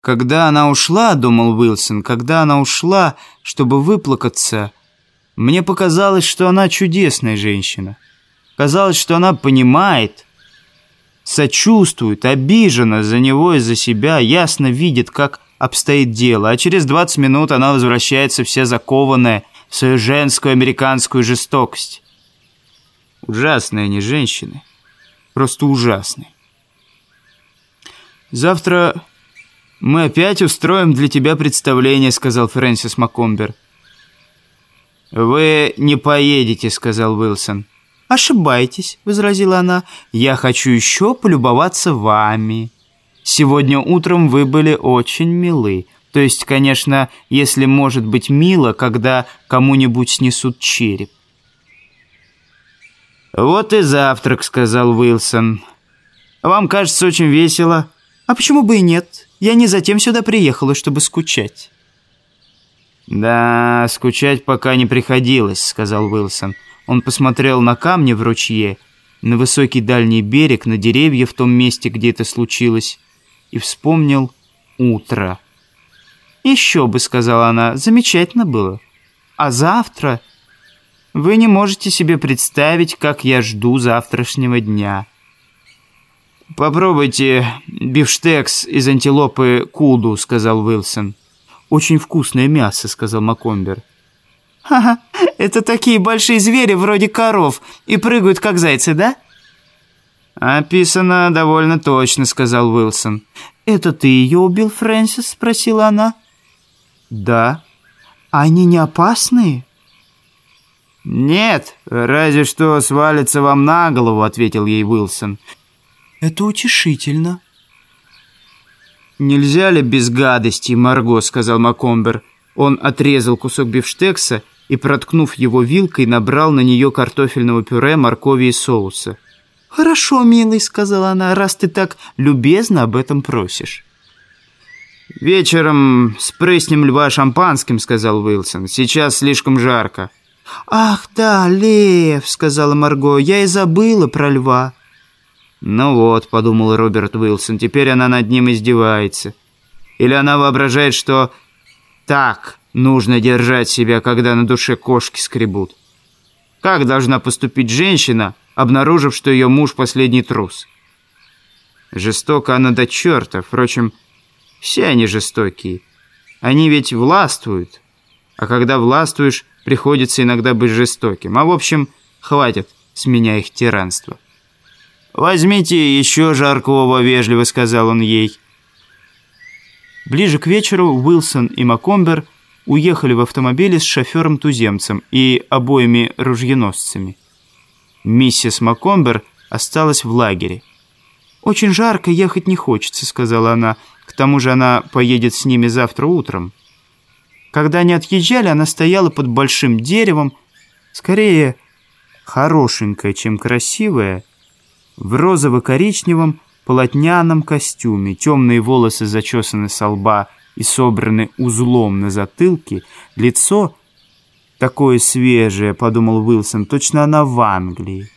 Когда она ушла, думал Уилсон, когда она ушла, чтобы выплакаться, мне показалось, что она чудесная женщина. Казалось, что она понимает, сочувствует, обижена за него и за себя, ясно видит, как обстоит дело. А через 20 минут она возвращается вся закованная в свою женскую американскую жестокость. Ужасные они женщины. Просто ужасные. Завтра мы опять устроим для тебя представление, сказал Фрэнсис Маккомбер. «Вы не поедете», — сказал Уилсон. «Ошибаетесь», — возразила она. «Я хочу еще полюбоваться вами. Сегодня утром вы были очень милы. То есть, конечно, если может быть мило, когда кому-нибудь снесут череп». «Вот и завтрак», — сказал Уилсон. «Вам кажется очень весело». «А почему бы и нет? Я не затем сюда приехала, чтобы скучать». «Да, скучать пока не приходилось», — сказал Уилсон. Он посмотрел на камни в ручье, на высокий дальний берег, на деревья в том месте, где это случилось, и вспомнил утро. «Еще бы», — сказала она, — «замечательно было. А завтра...» «Вы не можете себе представить, как я жду завтрашнего дня». «Попробуйте бифштекс из антилопы куду», — сказал Уилсон. «Очень вкусное мясо», — сказал Макомбер. «Ха-ха, это такие большие звери вроде коров и прыгают, как зайцы, да?» «Описано довольно точно», — сказал Уилсон. «Это ты ее убил, Фрэнсис?» — спросила она. «Да». «Они не опасные?» «Нет, разве что свалится вам на голову», — ответил ей Уилсон. «Это утешительно». «Нельзя ли без гадости, Марго?» — сказал Макомбер. Он отрезал кусок бифштекса и, проткнув его вилкой, набрал на нее картофельного пюре, моркови и соуса. «Хорошо, милый», — сказала она, — «раз ты так любезно об этом просишь». «Вечером спрыснем льва шампанским», — сказал Уилсон. «Сейчас слишком жарко». «Ах да, лев», — сказала Марго, — «я и забыла про льва». «Ну вот», — подумал Роберт Уилсон, — «теперь она над ним издевается. Или она воображает, что так нужно держать себя, когда на душе кошки скребут. Как должна поступить женщина, обнаружив, что ее муж последний трус? Жестоко она до черта. Впрочем, все они жестокие. Они ведь властвуют. А когда властвуешь, приходится иногда быть жестоким. А в общем, хватит с меня их тиранства. «Возьмите еще жаркого», — вежливо сказал он ей. Ближе к вечеру Уилсон и Макомбер уехали в автомобиле с шофером-туземцем и обоими ружьеносцами. Миссис Макомбер осталась в лагере. «Очень жарко, ехать не хочется», — сказала она. «К тому же она поедет с ними завтра утром». Когда они отъезжали, она стояла под большим деревом, скорее хорошенькая, чем красивая, в розово-коричневом полотняном костюме, темные волосы зачесаны со лба и собраны узлом на затылке, лицо такое свежее, подумал Уилсон, точно она в Англии.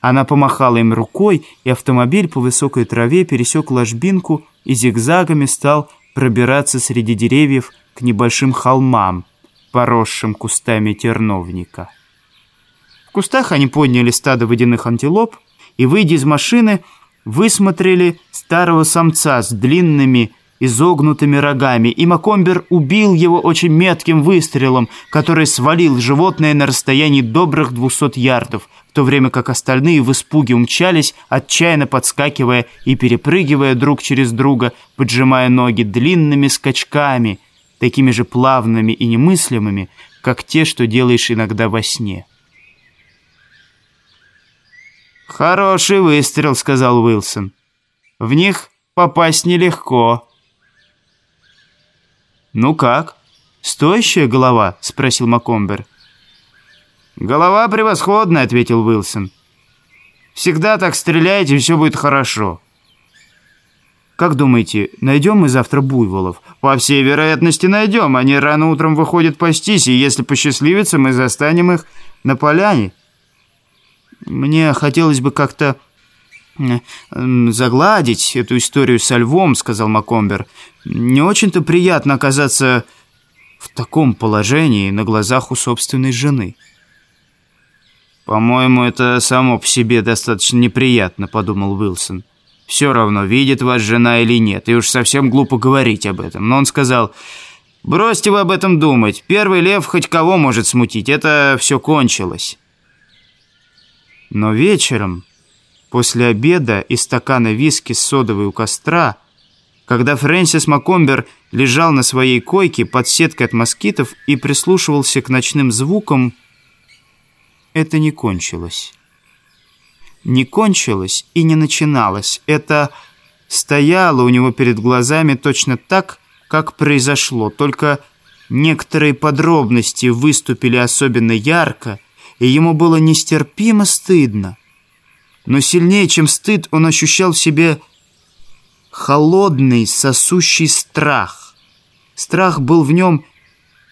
Она помахала им рукой, и автомобиль по высокой траве пересек ложбинку и зигзагами стал пробираться среди деревьев к небольшим холмам, поросшим кустами терновника. В кустах они подняли стадо водяных антилоп, и, выйдя из машины, высмотрели старого самца с длинными изогнутыми рогами, и Макомбер убил его очень метким выстрелом, который свалил животное на расстоянии добрых двухсот ярдов, в то время как остальные в испуге умчались, отчаянно подскакивая и перепрыгивая друг через друга, поджимая ноги длинными скачками, такими же плавными и немыслимыми, как те, что делаешь иногда во сне. «Хороший выстрел», — сказал Уилсон. «В них попасть нелегко». «Ну как? Стоящая голова?» — спросил Макомбер. «Голова превосходная», — ответил Уилсон. «Всегда так стреляйте, и все будет хорошо». «Как думаете, найдем мы завтра буйволов?» «По всей вероятности найдем. Они рано утром выходят пастись, и если посчастливится, мы застанем их на поляне». Мне хотелось бы как-то загладить эту историю со львом», — сказал Макомбер. «Не очень-то приятно оказаться в таком положении на глазах у собственной жены». «По-моему, это само по себе достаточно неприятно», — подумал Уилсон. «Все равно, видит вас жена или нет, и уж совсем глупо говорить об этом». Но он сказал, «Бросьте вы об этом думать. Первый лев хоть кого может смутить. Это все кончилось». Но вечером, после обеда и стакана виски с содовой у костра, когда Фрэнсис Макомбер лежал на своей койке под сеткой от москитов и прислушивался к ночным звукам, это не кончилось. Не кончилось и не начиналось. Это стояло у него перед глазами точно так, как произошло, только некоторые подробности выступили особенно ярко, и ему было нестерпимо стыдно. Но сильнее, чем стыд, он ощущал в себе холодный, сосущий страх. Страх был в нем,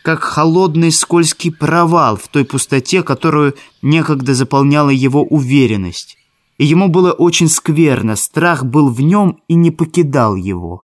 как холодный скользкий провал в той пустоте, которую некогда заполняла его уверенность. И ему было очень скверно, страх был в нем и не покидал его.